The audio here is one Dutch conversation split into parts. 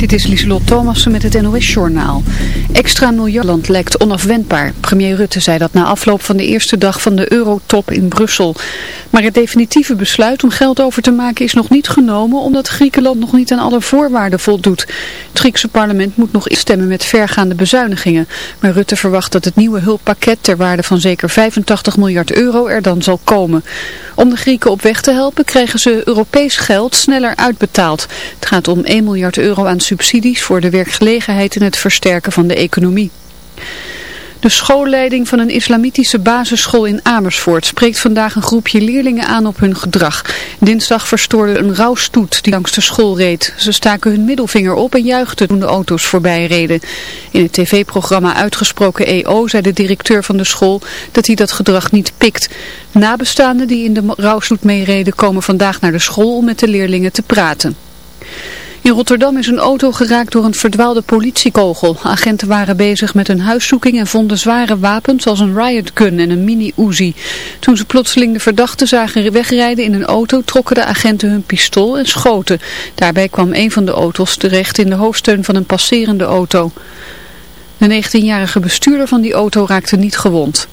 Dit is Lieselot Thomassen met het NOS-journaal. Extra miljardland lijkt onafwendbaar. Premier Rutte zei dat na afloop van de eerste dag van de eurotop in Brussel. Maar het definitieve besluit om geld over te maken is nog niet genomen... omdat Griekenland nog niet aan alle voorwaarden voldoet. Het Griekse parlement moet nog instemmen met vergaande bezuinigingen. Maar Rutte verwacht dat het nieuwe hulppakket ter waarde van zeker 85 miljard euro er dan zal komen. Om de Grieken op weg te helpen krijgen ze Europees geld sneller uitbetaald. Het gaat om 1 miljard euro aan subsidies voor de werkgelegenheid en het versterken van de economie. De schoolleiding van een islamitische basisschool in Amersfoort spreekt vandaag een groepje leerlingen aan op hun gedrag. Dinsdag verstoorde een rouwstoet die langs de school reed. Ze staken hun middelvinger op en juichten toen de auto's voorbij reden. In het tv-programma Uitgesproken EO zei de directeur van de school dat hij dat gedrag niet pikt. Nabestaanden die in de rouwstoet meereden komen vandaag naar de school om met de leerlingen te praten. In Rotterdam is een auto geraakt door een verdwaalde politiekogel. Agenten waren bezig met een huiszoeking en vonden zware wapens als een riot gun en een mini-Uzi. Toen ze plotseling de verdachte zagen wegrijden in een auto, trokken de agenten hun pistool en schoten. Daarbij kwam een van de auto's terecht in de hoofdsteun van een passerende auto. De 19-jarige bestuurder van die auto raakte niet gewond.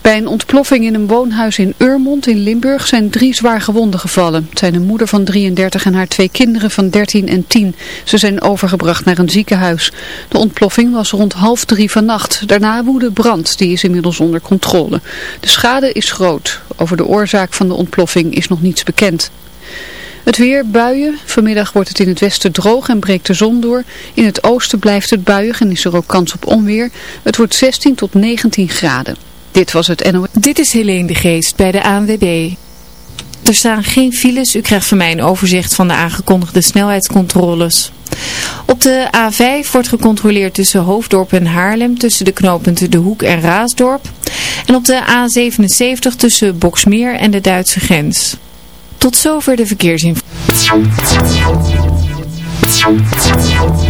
Bij een ontploffing in een woonhuis in Urmond in Limburg zijn drie zwaar gewonden gevallen. Het zijn een moeder van 33 en haar twee kinderen van 13 en 10. Ze zijn overgebracht naar een ziekenhuis. De ontploffing was rond half drie vannacht. Daarna woedde brand, die is inmiddels onder controle. De schade is groot. Over de oorzaak van de ontploffing is nog niets bekend. Het weer, buien. Vanmiddag wordt het in het westen droog en breekt de zon door. In het oosten blijft het buiig en is er ook kans op onweer. Het wordt 16 tot 19 graden. Dit was het. Dit is Helene de Geest bij de ANWB. Er staan geen files. U krijgt van mij een overzicht van de aangekondigde snelheidscontroles. Op de A5 wordt gecontroleerd tussen Hoofddorp en Haarlem, tussen de knooppunten De Hoek en Raasdorp. En op de A77 tussen Boksmeer en de Duitse grens. Tot zover de verkeersinformatie.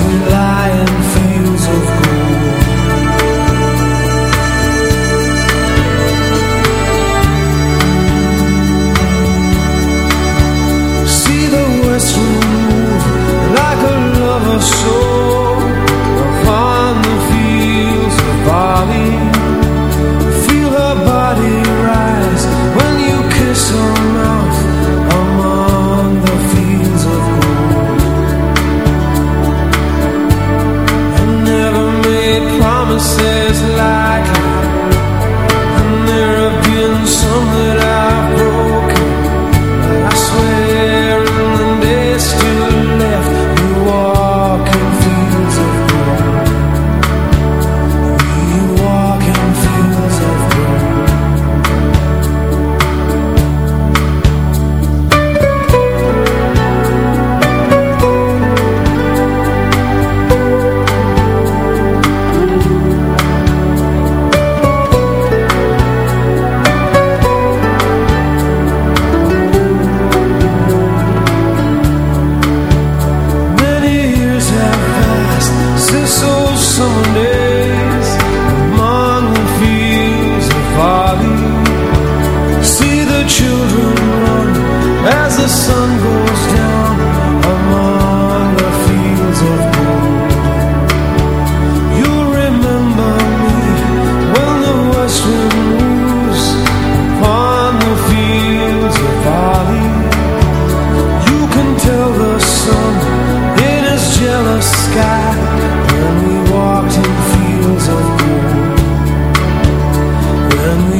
su. and we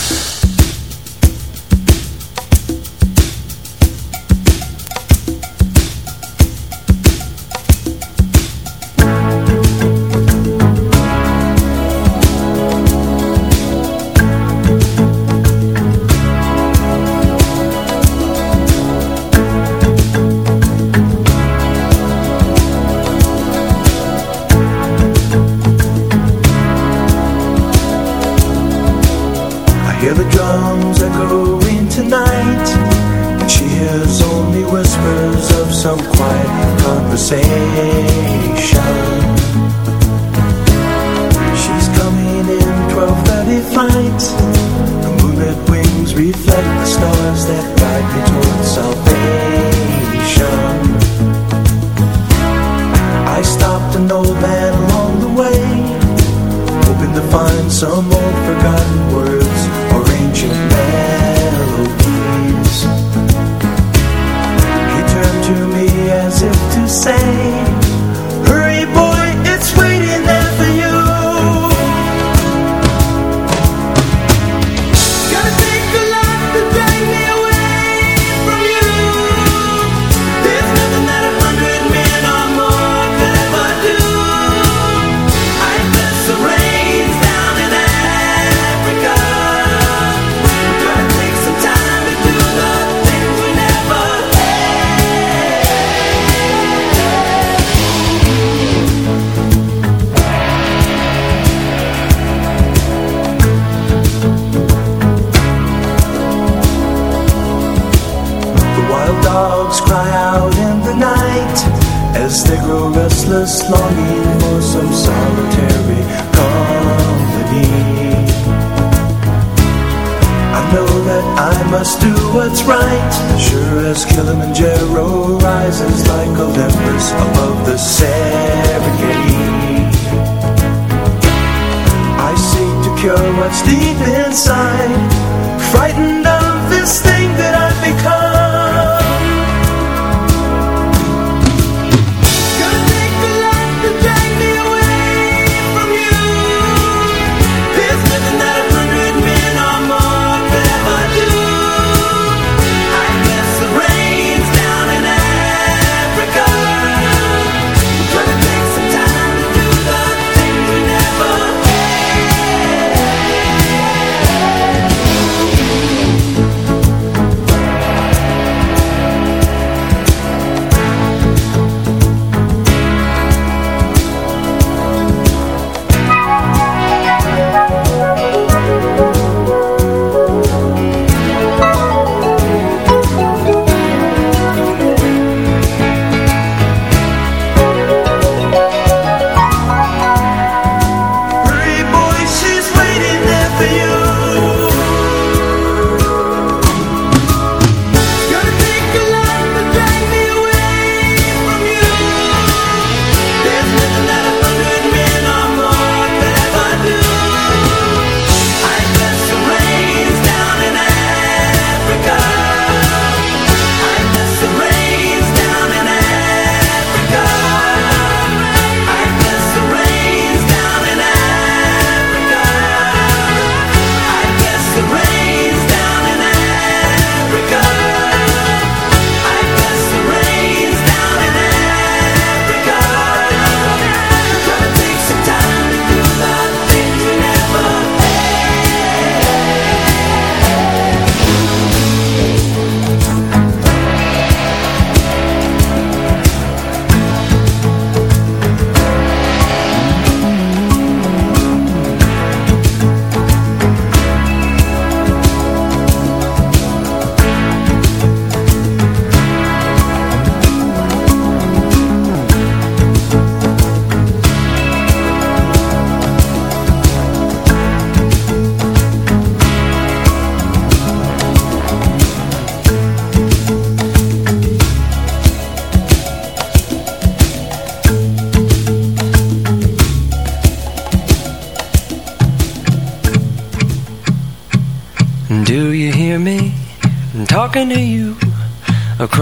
As Kilimanjaro rises like Olympus above the Serengeti. I seek to cure what's deep inside Frightened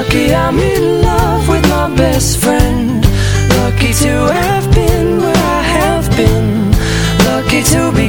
Lucky I'm in love with my best friend. Lucky to have been where I have been. Lucky to be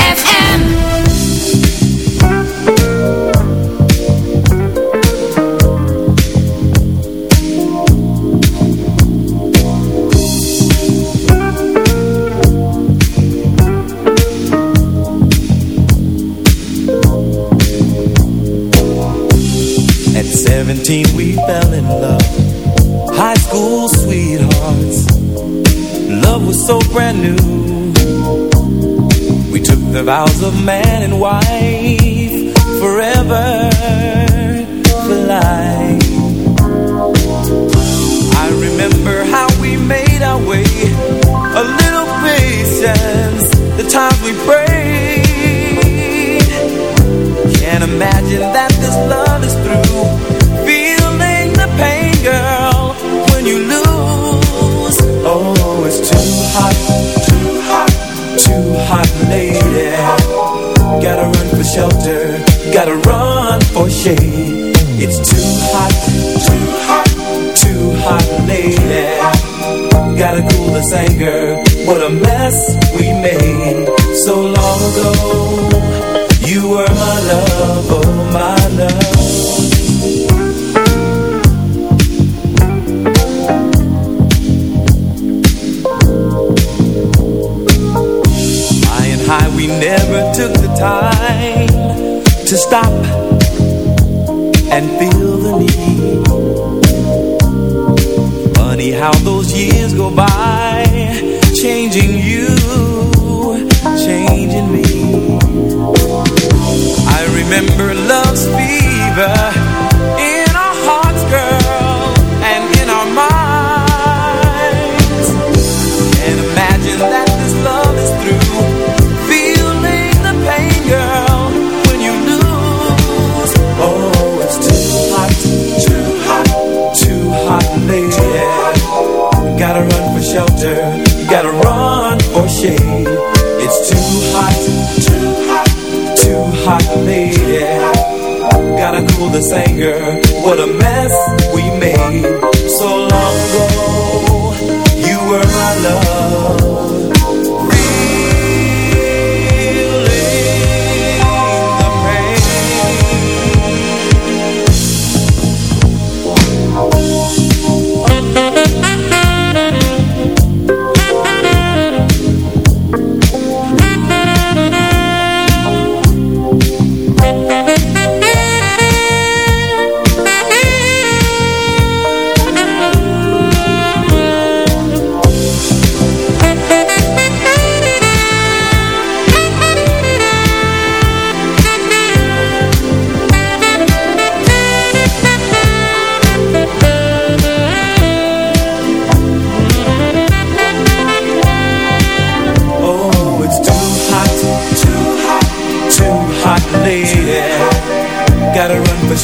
vows of man and wife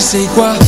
sei sais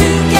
together.